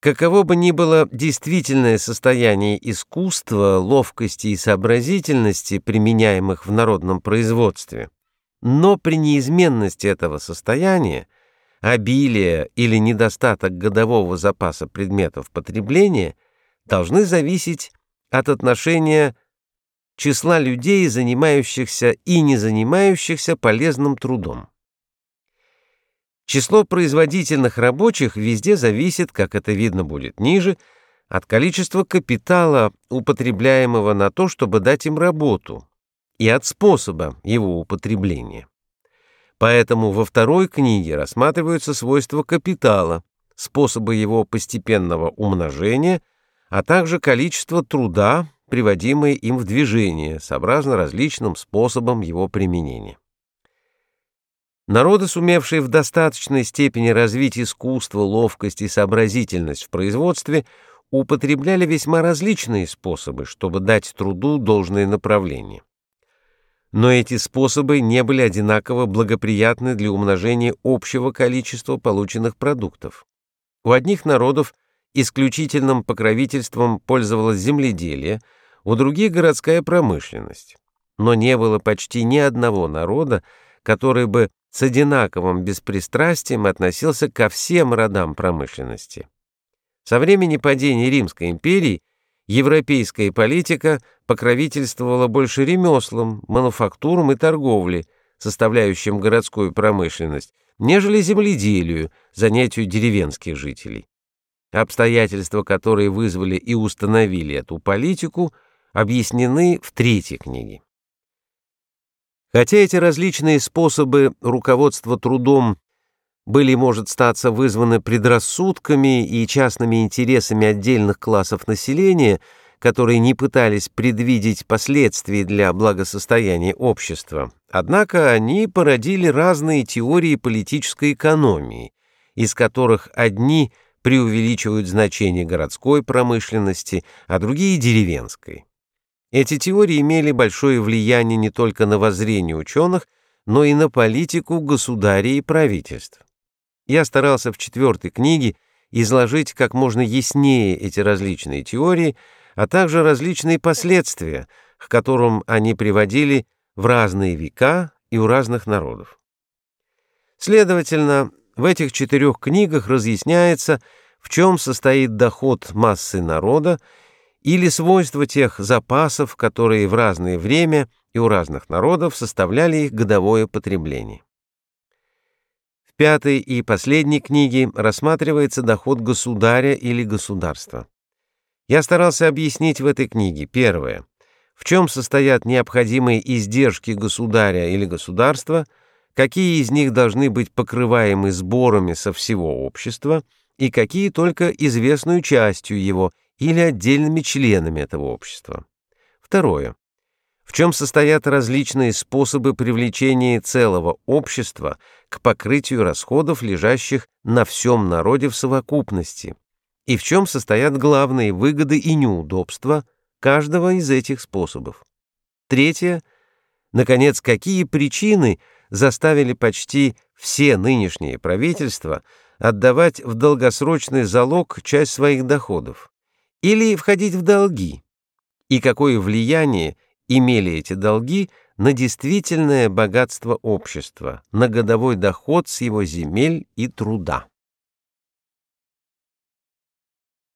Каково бы ни было действительное состояние искусства, ловкости и сообразительности, применяемых в народном производстве, но при неизменности этого состояния, обилие или недостаток годового запаса предметов потребления должны зависеть от отношения числа людей, занимающихся и не занимающихся полезным трудом. Число производительных рабочих везде зависит, как это видно будет ниже, от количества капитала, употребляемого на то, чтобы дать им работу, и от способа его употребления. Поэтому во второй книге рассматриваются свойства капитала, способы его постепенного умножения, а также количество труда, приводимое им в движение, сообразно различным способам его применения. Народы, сумевшие в достаточной степени развить искусство, ловкость и сообразительность в производстве, употребляли весьма различные способы, чтобы дать труду должное направление. Но эти способы не были одинаково благоприятны для умножения общего количества полученных продуктов. У одних народов исключительным покровительством пользовалось земледелие, у других — городская промышленность. Но не было почти ни одного народа, который бы с одинаковым беспристрастием относился ко всем родам промышленности. Со времени падения Римской империи европейская политика покровительствовала больше ремеслам, мануфактурам и торговле, составляющим городскую промышленность, нежели земледелию, занятию деревенских жителей. Обстоятельства, которые вызвали и установили эту политику, объяснены в третьей книге. Хотя эти различные способы руководства трудом были, может статься, вызваны предрассудками и частными интересами отдельных классов населения, которые не пытались предвидеть последствий для благосостояния общества, однако они породили разные теории политической экономии, из которых одни преувеличивают значение городской промышленности, а другие — деревенской. Эти теории имели большое влияние не только на воззрение ученых, но и на политику государей и правительств. Я старался в четвертой книге изложить как можно яснее эти различные теории, а также различные последствия, к которым они приводили в разные века и у разных народов. Следовательно, в этих четырех книгах разъясняется, в чем состоит доход массы народа или свойства тех запасов, которые в разное время и у разных народов составляли их годовое потребление. В пятой и последней книге рассматривается доход государя или государства. Я старался объяснить в этой книге, первое, в чем состоят необходимые издержки государя или государства, какие из них должны быть покрываемы сборами со всего общества и какие только известную частью его – или отдельными членами этого общества. Второе. В чем состоят различные способы привлечения целого общества к покрытию расходов, лежащих на всем народе в совокупности, и в чем состоят главные выгоды и неудобства каждого из этих способов. Третье. Наконец, какие причины заставили почти все нынешние правительства отдавать в долгосрочный залог часть своих доходов? Или входить в долги, и какое влияние имели эти долги на действительное богатство общества, на годовой доход с его земель и труда.